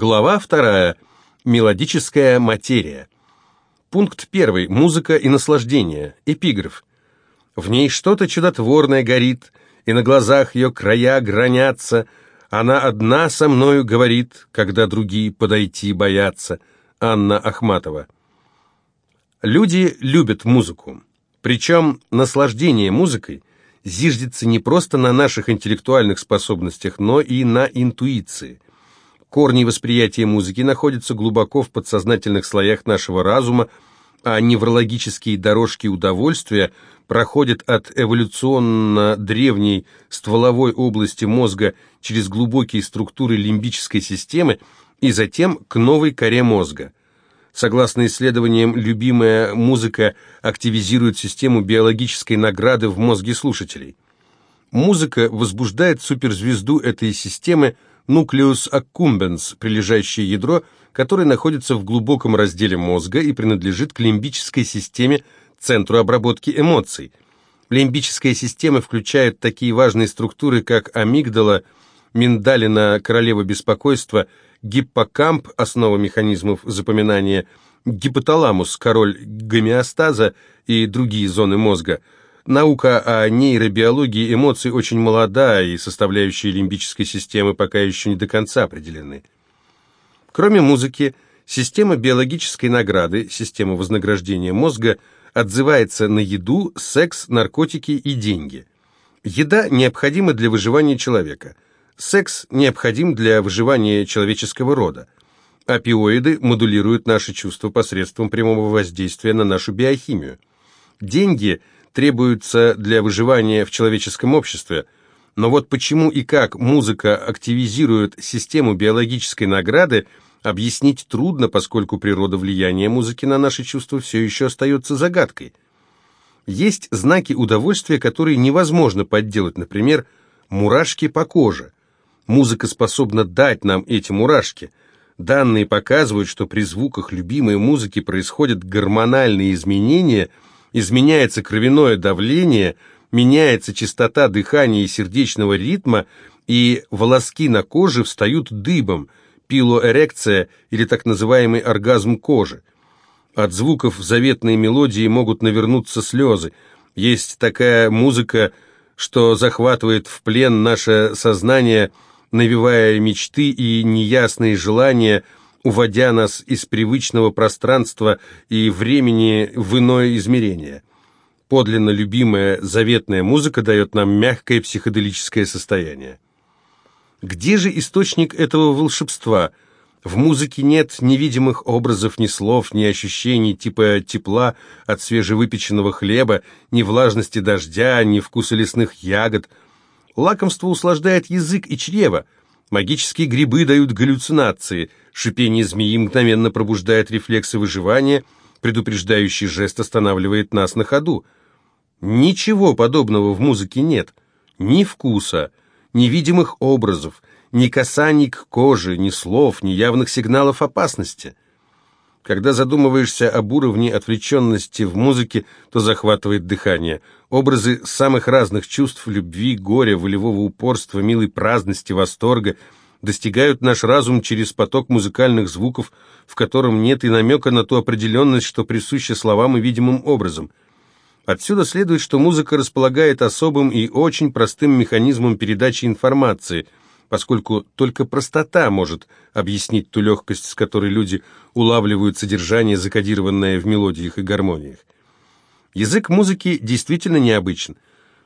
Глава вторая. Мелодическая материя. Пункт первый. Музыка и наслаждение. Эпиграф. В ней что-то чудотворное горит, и на глазах ее края гранятся. Она одна со мною говорит, когда другие подойти боятся. Анна Ахматова. Люди любят музыку. Причем наслаждение музыкой зиждется не просто на наших интеллектуальных способностях, но и на интуиции – Корни восприятия музыки находятся глубоко в подсознательных слоях нашего разума, а неврологические дорожки удовольствия проходят от эволюционно древней стволовой области мозга через глубокие структуры лимбической системы и затем к новой коре мозга. Согласно исследованиям, любимая музыка активизирует систему биологической награды в мозге слушателей. Музыка возбуждает суперзвезду этой системы – нуклеус аккумбенс, прилежащее ядро, которое находится в глубоком разделе мозга и принадлежит к лимбической системе, центру обработки эмоций. Лимбическая система включает такие важные структуры, как амигдала, миндалина, королева беспокойства, гиппокамп, основа механизмов запоминания, гипоталамус, король гомеостаза и другие зоны мозга – Наука о нейробиологии эмоций очень молода, и составляющие лимбической системы пока еще не до конца определены. Кроме музыки, система биологической награды, система вознаграждения мозга отзывается на еду, секс, наркотики и деньги. Еда необходима для выживания человека. Секс необходим для выживания человеческого рода. Опиоиды модулируют наши чувства посредством прямого воздействия на нашу биохимию. Деньги – требуются для выживания в человеческом обществе. Но вот почему и как музыка активизирует систему биологической награды, объяснить трудно, поскольку природа влияния музыки на наши чувства все еще остается загадкой. Есть знаки удовольствия, которые невозможно подделать, например, мурашки по коже. Музыка способна дать нам эти мурашки. Данные показывают, что при звуках любимой музыки происходят гормональные изменения – изменяется кровяное давление, меняется частота дыхания и сердечного ритма, и волоски на коже встают дыбом, пилоэрекция или так называемый оргазм кожи. От звуков заветной мелодии могут навернуться слезы. Есть такая музыка, что захватывает в плен наше сознание, навевая мечты и неясные желания – уводя нас из привычного пространства и времени в иное измерение. Подлинно любимая заветная музыка дает нам мягкое психоделическое состояние. Где же источник этого волшебства? В музыке нет невидимых образов, ни слов, ни ощущений типа тепла от свежевыпеченного хлеба, ни влажности дождя, ни вкуса лесных ягод. Лакомство услаждает язык и чрево, Магические грибы дают галлюцинации, шипение змеи мгновенно пробуждает рефлексы выживания, предупреждающий жест останавливает нас на ходу. Ничего подобного в музыке нет. Ни вкуса, ни видимых образов, ни касаний к коже, ни слов, ни явных сигналов опасности – когда задумываешься об уровне отвлеченности в музыке, то захватывает дыхание. Образы самых разных чувств, любви, горя, волевого упорства, милой праздности, восторга достигают наш разум через поток музыкальных звуков, в котором нет и намека на ту определенность, что присуща словам и видимым образом. Отсюда следует, что музыка располагает особым и очень простым механизмом передачи информации – поскольку только простота может объяснить ту легкость, с которой люди улавливают содержание, закодированное в мелодиях и гармониях. Язык музыки действительно необычен.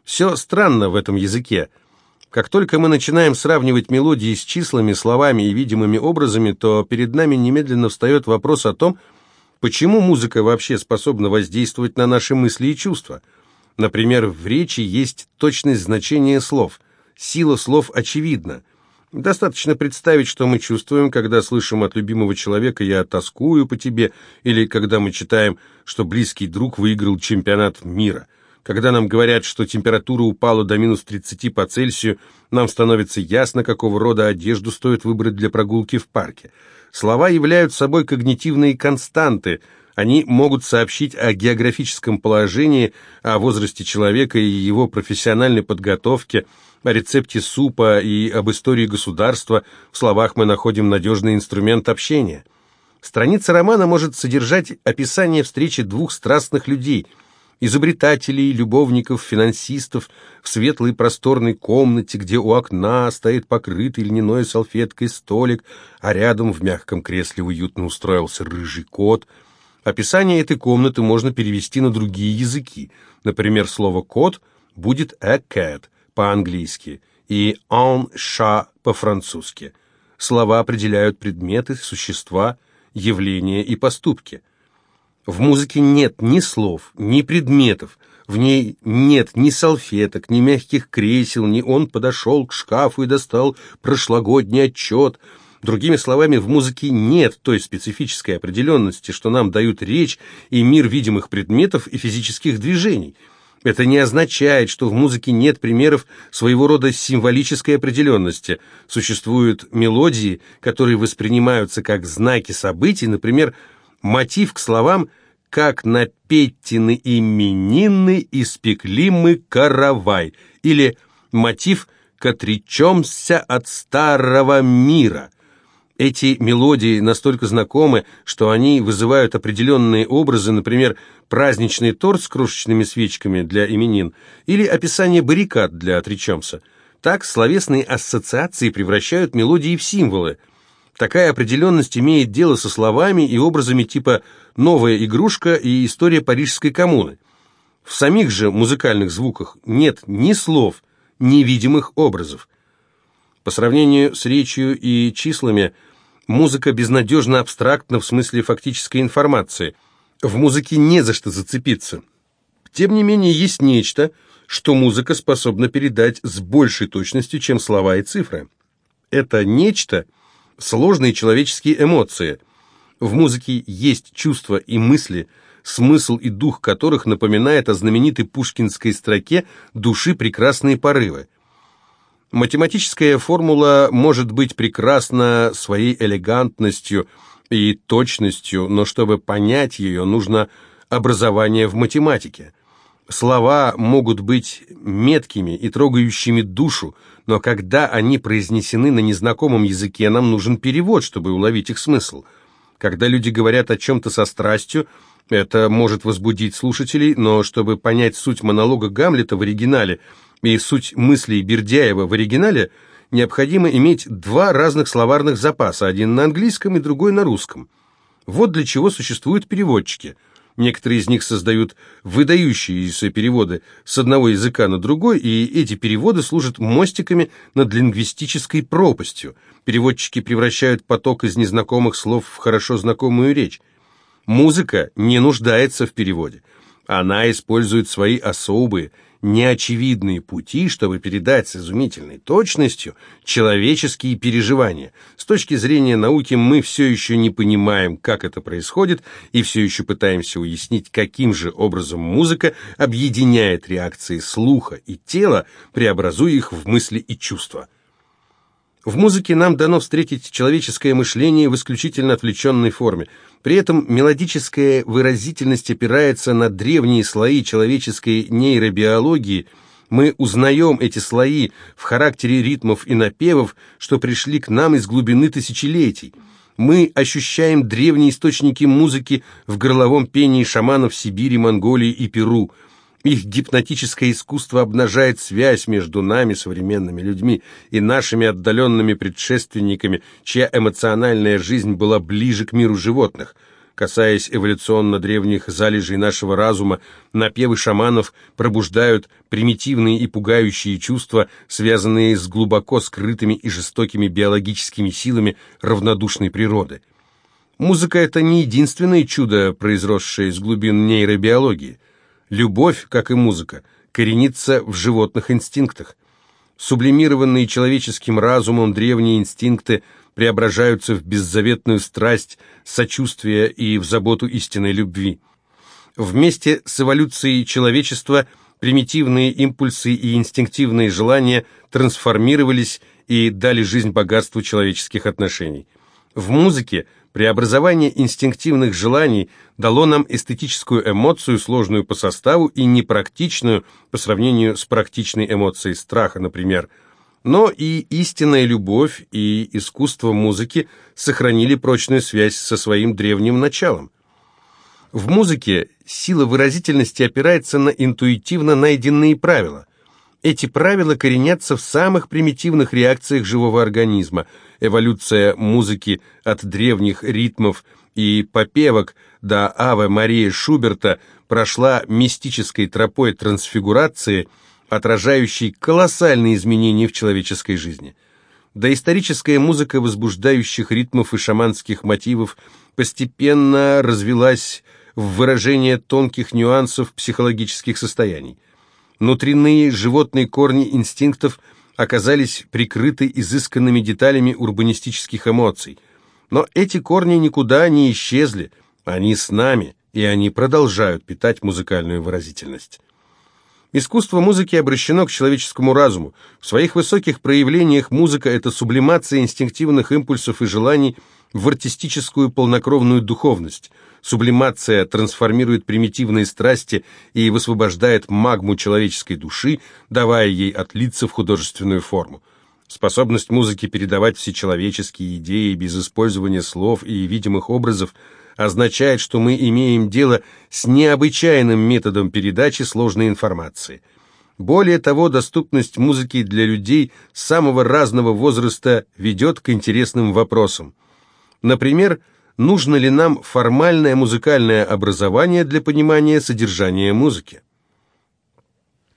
Все странно в этом языке. Как только мы начинаем сравнивать мелодии с числами, словами и видимыми образами, то перед нами немедленно встает вопрос о том, почему музыка вообще способна воздействовать на наши мысли и чувства. Например, в речи есть точность значения слов. Сила слов очевидна. Достаточно представить, что мы чувствуем, когда слышим от любимого человека «я тоскую по тебе», или когда мы читаем, что близкий друг выиграл чемпионат мира. Когда нам говорят, что температура упала до минус 30 по Цельсию, нам становится ясно, какого рода одежду стоит выбрать для прогулки в парке. Слова являются собой когнитивные константы. Они могут сообщить о географическом положении, о возрасте человека и его профессиональной подготовке – о рецепте супа и об истории государства в словах мы находим надежный инструмент общения. Страница романа может содержать описание встречи двух страстных людей – изобретателей, любовников, финансистов в светлой просторной комнате, где у окна стоит покрытый льняной салфеткой столик, а рядом в мягком кресле уютно устроился рыжий кот. Описание этой комнаты можно перевести на другие языки. Например, слово «кот» будет «a cat» по-английски и «un chat» по-французски. Слова определяют предметы, существа, явления и поступки – в музыке нет ни слов, ни предметов, в ней нет ни салфеток, ни мягких кресел, ни он подошел к шкафу и достал прошлогодний отчет. Другими словами, в музыке нет той специфической определенности, что нам дают речь и мир видимых предметов и физических движений. Это не означает, что в музыке нет примеров своего рода символической определенности. Существуют мелодии, которые воспринимаются как знаки событий, например, мотив к словам «Как на Петтины именины испекли мы каравай» или мотив «К отречемся от старого мира». Эти мелодии настолько знакомы, что они вызывают определенные образы, например, праздничный торт с крошечными свечками для именин или описание баррикад для «Отречемся». Так словесные ассоциации превращают мелодии в символы – Такая определенность имеет дело со словами и образами типа «новая игрушка» и «история парижской коммуны». В самих же музыкальных звуках нет ни слов, ни видимых образов. По сравнению с речью и числами, музыка безнадежно абстрактна в смысле фактической информации. В музыке не за что зацепиться. Тем не менее, есть нечто, что музыка способна передать с большей точностью, чем слова и цифры. Это нечто – сложные человеческие эмоции. В музыке есть чувства и мысли, смысл и дух которых напоминает о знаменитой пушкинской строке «Души прекрасные порывы». Математическая формула может быть прекрасна своей элегантностью и точностью, но чтобы понять ее, нужно образование в математике. Слова могут быть меткими и трогающими душу, но когда они произнесены на незнакомом языке, нам нужен перевод, чтобы уловить их смысл. Когда люди говорят о чем-то со страстью, это может возбудить слушателей, но чтобы понять суть монолога Гамлета в оригинале и суть мыслей Бердяева в оригинале, необходимо иметь два разных словарных запаса, один на английском и другой на русском. Вот для чего существуют переводчики – Некоторые из них создают выдающиеся переводы с одного языка на другой, и эти переводы служат мостиками над лингвистической пропастью. Переводчики превращают поток из незнакомых слов в хорошо знакомую речь. Музыка не нуждается в переводе. Она использует свои особые, неочевидные пути, чтобы передать с изумительной точностью человеческие переживания. С точки зрения науки мы все еще не понимаем, как это происходит, и все еще пытаемся уяснить, каким же образом музыка объединяет реакции слуха и тела, преобразуя их в мысли и чувства. В музыке нам дано встретить человеческое мышление в исключительно отвлеченной форме. При этом мелодическая выразительность опирается на древние слои человеческой нейробиологии. Мы узнаем эти слои в характере ритмов и напевов, что пришли к нам из глубины тысячелетий. Мы ощущаем древние источники музыки в горловом пении шаманов Сибири, Монголии и Перу – их гипнотическое искусство обнажает связь между нами, современными людьми, и нашими отдаленными предшественниками, чья эмоциональная жизнь была ближе к миру животных. Касаясь эволюционно древних залежей нашего разума, напевы шаманов пробуждают примитивные и пугающие чувства, связанные с глубоко скрытыми и жестокими биологическими силами равнодушной природы. Музыка — это не единственное чудо, произросшее из глубин нейробиологии. Любовь, как и музыка, коренится в животных инстинктах. Сублимированные человеческим разумом древние инстинкты преображаются в беззаветную страсть, сочувствие и в заботу истинной любви. Вместе с эволюцией человечества примитивные импульсы и инстинктивные желания трансформировались и дали жизнь богатству человеческих отношений. В музыке преобразование инстинктивных желаний дало нам эстетическую эмоцию, сложную по составу и непрактичную по сравнению с практичной эмоцией страха, например. Но и истинная любовь, и искусство музыки сохранили прочную связь со своим древним началом. В музыке сила выразительности опирается на интуитивно найденные правила. Эти правила коренятся в самых примитивных реакциях живого организма. Эволюция музыки от древних ритмов и попевок до Аве Марии Шуберта прошла мистической тропой трансфигурации, отражающей колоссальные изменения в человеческой жизни. Доисторическая музыка возбуждающих ритмов и шаманских мотивов постепенно развилась в выражение тонких нюансов психологических состояний. Внутренние животные корни инстинктов оказались прикрыты изысканными деталями урбанистических эмоций. Но эти корни никуда не исчезли, они с нами, и они продолжают питать музыкальную выразительность. Искусство музыки обращено к человеческому разуму. В своих высоких проявлениях музыка – это сублимация инстинктивных импульсов и желаний в артистическую полнокровную духовность – Сублимация трансформирует примитивные страсти и высвобождает магму человеческой души, давая ей отлиться в художественную форму. Способность музыки передавать всечеловеческие идеи без использования слов и видимых образов означает, что мы имеем дело с необычайным методом передачи сложной информации. Более того, доступность музыки для людей самого разного возраста ведет к интересным вопросам. Например, нужно ли нам формальное музыкальное образование для понимания содержания музыки.